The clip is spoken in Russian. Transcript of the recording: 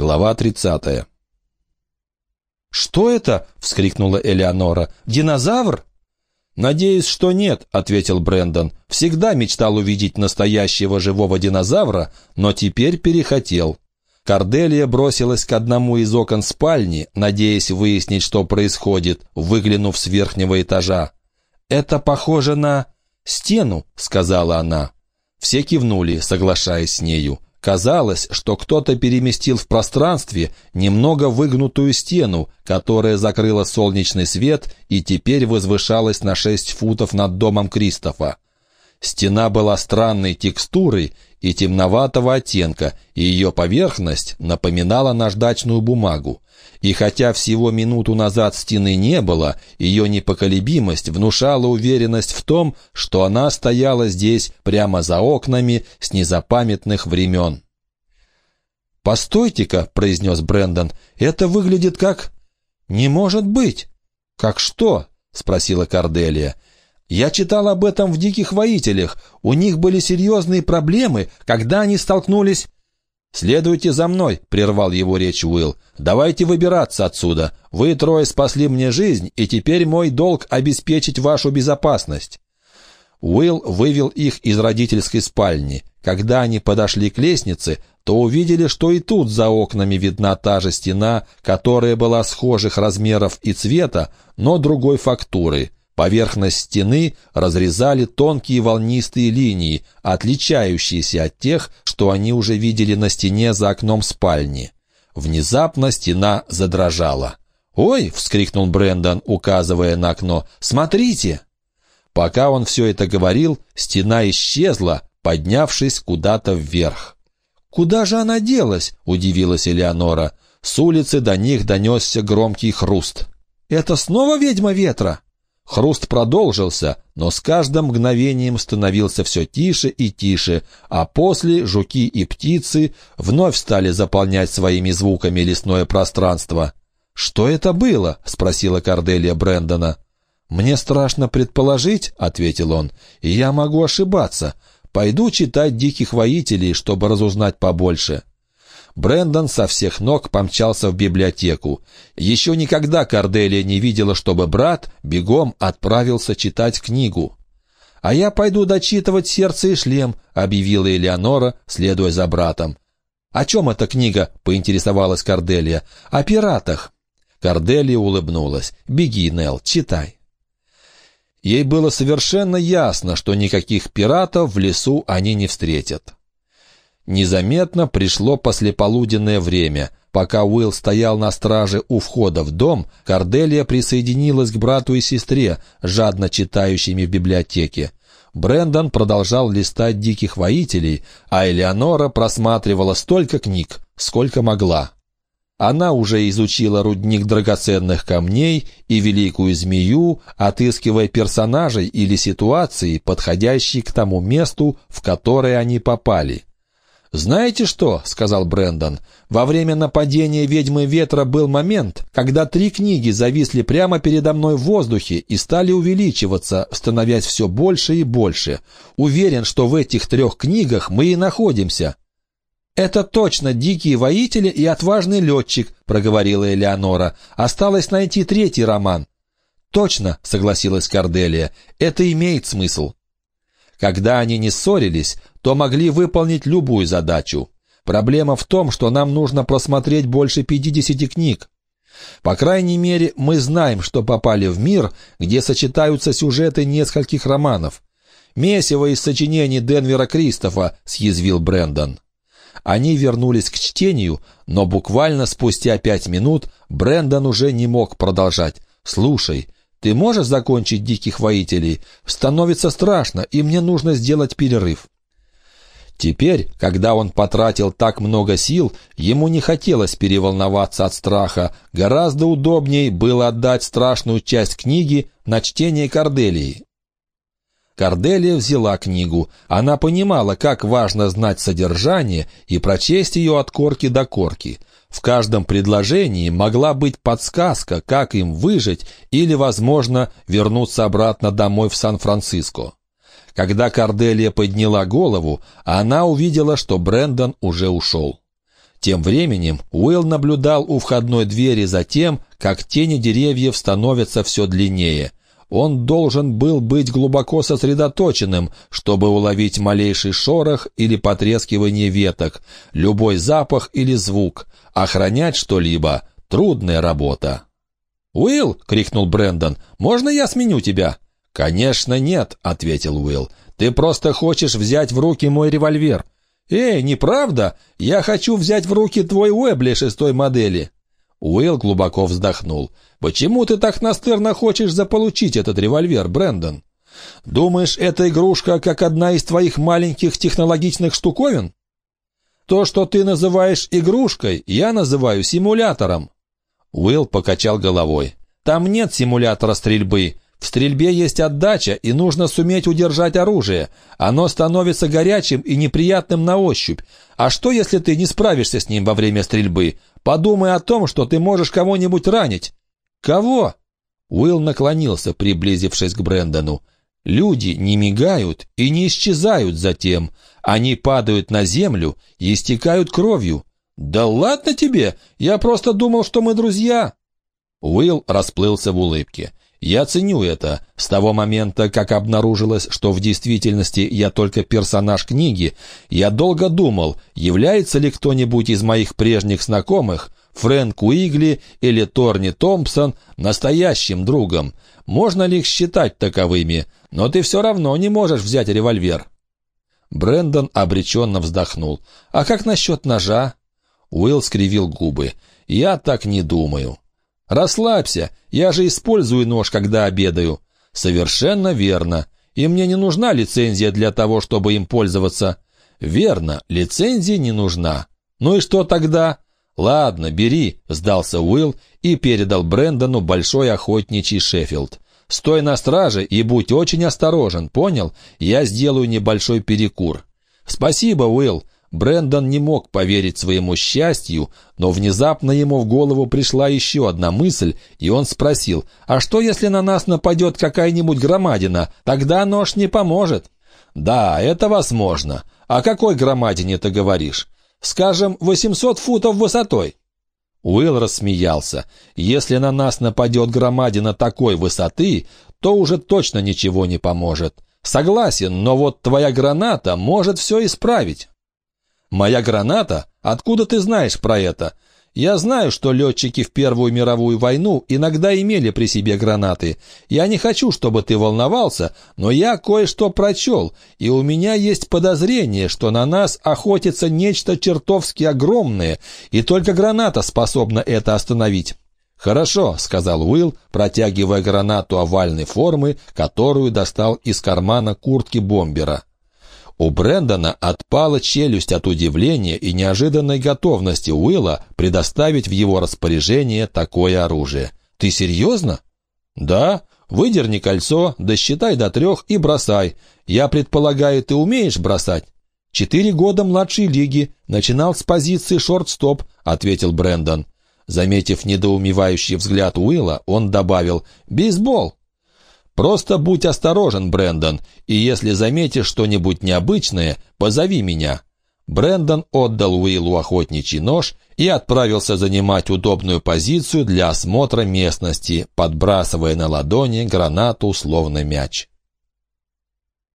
Глава 30. «Что это?» — вскрикнула Элеонора. «Динозавр?» «Надеюсь, что нет», — ответил Брендон. «Всегда мечтал увидеть настоящего живого динозавра, но теперь перехотел». Корделия бросилась к одному из окон спальни, надеясь выяснить, что происходит, выглянув с верхнего этажа. «Это похоже на стену», — сказала она. Все кивнули, соглашаясь с нею. Казалось, что кто-то переместил в пространстве немного выгнутую стену, которая закрыла солнечный свет и теперь возвышалась на шесть футов над домом Кристофа. Стена была странной текстурой и темноватого оттенка, и ее поверхность напоминала наждачную бумагу. И хотя всего минуту назад стены не было, ее непоколебимость внушала уверенность в том, что она стояла здесь прямо за окнами с незапамятных времен. «Постойте-ка», — произнес Брэндон, — «это выглядит как...» «Не может быть!» «Как что?» — спросила Корделия. «Я читал об этом в «Диких воителях». У них были серьезные проблемы, когда они столкнулись...» «Следуйте за мной», — прервал его речь Уилл. «Давайте выбираться отсюда. Вы трое спасли мне жизнь, и теперь мой долг обеспечить вашу безопасность». Уилл вывел их из родительской спальни. Когда они подошли к лестнице, то увидели, что и тут за окнами видна та же стена, которая была схожих размеров и цвета, но другой фактуры. Поверхность стены разрезали тонкие волнистые линии, отличающиеся от тех, что они уже видели на стене за окном спальни. Внезапно стена задрожала. «Ой!» — вскрикнул Брендон, указывая на окно. «Смотрите!» Пока он все это говорил, стена исчезла, поднявшись куда-то вверх. «Куда же она делась?» — удивилась Элеонора. С улицы до них донесся громкий хруст. «Это снова ведьма ветра?» Хруст продолжился, но с каждым мгновением становился все тише и тише, а после жуки и птицы вновь стали заполнять своими звуками лесное пространство. «Что это было?» — спросила Корделия Брэндона. «Мне страшно предположить», — ответил он, — «и я могу ошибаться. Пойду читать «Диких воителей», чтобы разузнать побольше». Брендон со всех ног помчался в библиотеку. Еще никогда Корделия не видела, чтобы брат бегом отправился читать книгу. «А я пойду дочитывать «Сердце и шлем», — объявила Элеонора, следуя за братом. «О чем эта книга?» — поинтересовалась Корделия. «О пиратах». Корделия улыбнулась. «Беги, Нел, читай». Ей было совершенно ясно, что никаких пиратов в лесу они не встретят. Незаметно пришло послеполуденное время. Пока Уилл стоял на страже у входа в дом, Корделия присоединилась к брату и сестре, жадно читающими в библиотеке. Брендон продолжал листать «Диких воителей», а Элеонора просматривала столько книг, сколько могла. Она уже изучила рудник драгоценных камней и великую змею, отыскивая персонажей или ситуации, подходящие к тому месту, в которое они попали – «Знаете что?» — сказал Брендон. «Во время нападения ведьмы ветра был момент, когда три книги зависли прямо передо мной в воздухе и стали увеличиваться, становясь все больше и больше. Уверен, что в этих трех книгах мы и находимся». «Это точно дикие воители и отважный летчик», — проговорила Элеонора. «Осталось найти третий роман». «Точно», — согласилась Корделия, — «это имеет смысл». Когда они не ссорились, то могли выполнить любую задачу. Проблема в том, что нам нужно просмотреть больше 50 книг. По крайней мере, мы знаем, что попали в мир, где сочетаются сюжеты нескольких романов. «Месиво из сочинений Денвера Кристофа», — съязвил Брэндон. Они вернулись к чтению, но буквально спустя пять минут Брэндон уже не мог продолжать. «Слушай, ты можешь закончить «Диких воителей»? Становится страшно, и мне нужно сделать перерыв». Теперь, когда он потратил так много сил, ему не хотелось переволноваться от страха. Гораздо удобнее было отдать страшную часть книги на чтение Корделии. Корделия взяла книгу. Она понимала, как важно знать содержание и прочесть ее от корки до корки. В каждом предложении могла быть подсказка, как им выжить или, возможно, вернуться обратно домой в Сан-Франциско. Когда Корделия подняла голову, она увидела, что Брендон уже ушел. Тем временем Уилл наблюдал у входной двери за тем, как тени деревьев становятся все длиннее. Он должен был быть глубоко сосредоточенным, чтобы уловить малейший шорох или потрескивание веток, любой запах или звук. Охранять что-либо — трудная работа. «Уилл!» — крикнул Брэндон. «Можно я сменю тебя?» «Конечно нет», — ответил Уилл. «Ты просто хочешь взять в руки мой револьвер». «Эй, неправда? Я хочу взять в руки твой Уэбли шестой модели». Уилл глубоко вздохнул. «Почему ты так настырно хочешь заполучить этот револьвер, Брэндон? Думаешь, эта игрушка как одна из твоих маленьких технологичных штуковин? То, что ты называешь игрушкой, я называю симулятором». Уилл покачал головой. «Там нет симулятора стрельбы. В стрельбе есть отдача, и нужно суметь удержать оружие. Оно становится горячим и неприятным на ощупь. А что, если ты не справишься с ним во время стрельбы? Подумай о том, что ты можешь кого-нибудь ранить». «Кого?» Уилл наклонился, приблизившись к Брэндону. «Люди не мигают и не исчезают затем. Они падают на землю и истекают кровью». «Да ладно тебе! Я просто думал, что мы друзья!» Уилл расплылся в улыбке. Я ценю это. С того момента, как обнаружилось, что в действительности я только персонаж книги, я долго думал, является ли кто-нибудь из моих прежних знакомых, Фрэнк Уигли или Торни Томпсон, настоящим другом. Можно ли их считать таковыми? Но ты все равно не можешь взять револьвер. Брендон обреченно вздохнул. «А как насчет ножа?» Уилл скривил губы. «Я так не думаю. «Расслабься, я же использую нож, когда обедаю». «Совершенно верно. И мне не нужна лицензия для того, чтобы им пользоваться». «Верно, лицензия не нужна. Ну и что тогда?» «Ладно, бери», — сдался Уилл и передал Брэндону большой охотничий Шеффилд. «Стой на страже и будь очень осторожен, понял? Я сделаю небольшой перекур». «Спасибо, Уилл. Брендон не мог поверить своему счастью, но внезапно ему в голову пришла еще одна мысль, и он спросил, «А что, если на нас нападет какая-нибудь громадина? Тогда нож не поможет». «Да, это возможно. О какой громадине ты говоришь? Скажем, 800 футов высотой». Уилл рассмеялся. «Если на нас нападет громадина такой высоты, то уже точно ничего не поможет. Согласен, но вот твоя граната может все исправить». «Моя граната? Откуда ты знаешь про это?» «Я знаю, что летчики в Первую мировую войну иногда имели при себе гранаты. Я не хочу, чтобы ты волновался, но я кое-что прочел, и у меня есть подозрение, что на нас охотится нечто чертовски огромное, и только граната способна это остановить». «Хорошо», — сказал Уилл, протягивая гранату овальной формы, которую достал из кармана куртки бомбера. У Брэндона отпала челюсть от удивления и неожиданной готовности Уилла предоставить в его распоряжение такое оружие. «Ты серьезно?» «Да. Выдерни кольцо, досчитай до трех и бросай. Я предполагаю, ты умеешь бросать?» «Четыре года младшей лиги. Начинал с позиции шорт-стоп», — ответил Брэндон. Заметив недоумевающий взгляд Уилла, он добавил «Бейсбол». Просто будь осторожен, Брендон, и если заметишь что-нибудь необычное, позови меня». Брендон отдал Уиллу охотничий нож и отправился занимать удобную позицию для осмотра местности, подбрасывая на ладони гранату словно мяч.